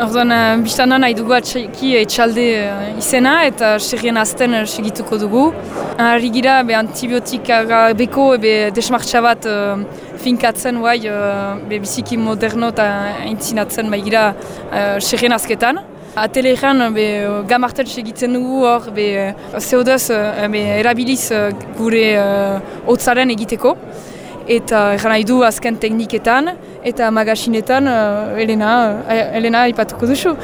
Orduan, uh, biztana nahi dugu atxiki etxalde uh, izena eta serien azten segituko dugu. Harri gira, be, antibiotika beko be, desmartxa bat uh, finkatzen guai, uh, be, biziki moderno eta entzinatzen bai gira uh, serien azketan. Atelean be, gamartel segitzen dugu hor, be, zeodaz uh, erabiliz gure uh, otzaren egiteko eta eran nahi du azken tekniketan eta magasinetan uh, Elena, uh, Elena ipatuko duzu.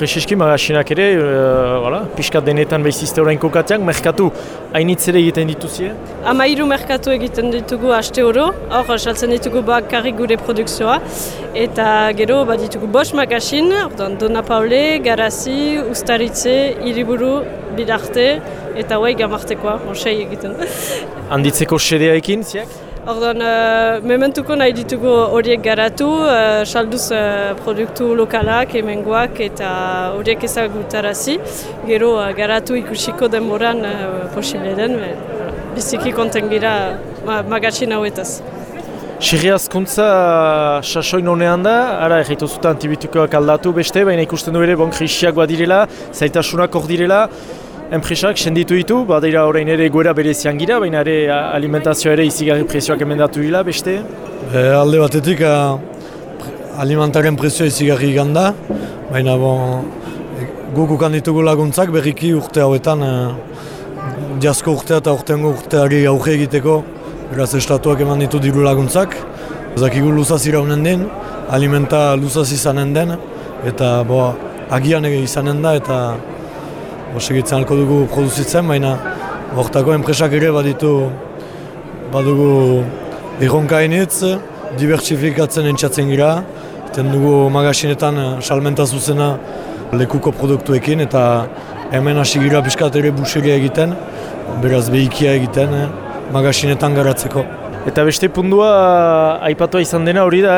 Prezeski magasinak ere, uh, voilà, pixka denetan behizizte horrein kokatiak, merkatu hainitz ere egiten dituzie? Amairu merkatu egiten ditugu haste oro, hor saltzen ditugu bakarrik gure produkzioa, eta gero bat ditugu bos magasin, ordan Dona Paule, Garazi, Ustaritze, Iriburu, Bidarte, eta huai gamartekoa, osei egiten. Handitzeko sedea ekin, ziak? Ordan, uh, mementuko nahi ditugu horiek garatu, uh, salduz uh, produktu lokalak, emengoak eta horiek ezagutarazi. Gero uh, garatu ikusiko denboran uh, posible den, biziki konten gira ma magatxin hauetaz. Sirri azkuntza sasoin honean da, ara egiten zuten antibiotukoak aldatu beste, baina ikusten du ere bon krisiak badirela, zaitasunak hor direla, enpresak senditu ditu, badira orain ere goera berezian gira, baina ere alimentazioa ere izigarri prezioak emendatu dira, beste? E, alde batetik alimentaren prezioa izigarri ganda, baina bon, guk ukan ditugu laguntzak berriki urte hauetan e, diazko urtea eta urteango urteari auge egiteko beraz estatuak eman ditu diru laguntzak Zakigu luzaz iraunen den, alimenta luzaz izanen den, eta bo, agian ege izanen da, eta Osegitzen alko dugu produzitzen, baina hortako enpresak ere baditu badugu erronka hainitz, diversifikatzen entzatzen gira, eten dugu magasinetan eh, salmenta zuzena lekuko produktuekin eta hemen hasi gira piskat ere buseria egiten, beraz behikia egiten eh, magasinetan garatzeko. Eta beste pundua aipatua izan dena hori da,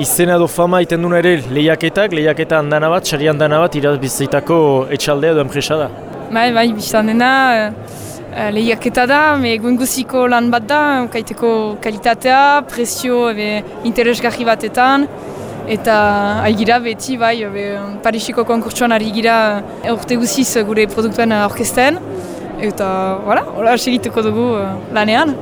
izena edo fama iten duna ere lehiaketak, lehiaketa handana bat, sari handana bat irazbizaitako etxaldea edo enpresa da. Bai, bai, biztan dena uh, lehiaketa da, me guziko lan bat da, kaiteko kalitatea, presio ebe, interesgarri batetan, eta aigira beti, bai, ebe, Parisiko konkurtsuan ari gira urte guziz gure produktuen orkesten, eta, voilà, hola, segituko dugu uh, lanean.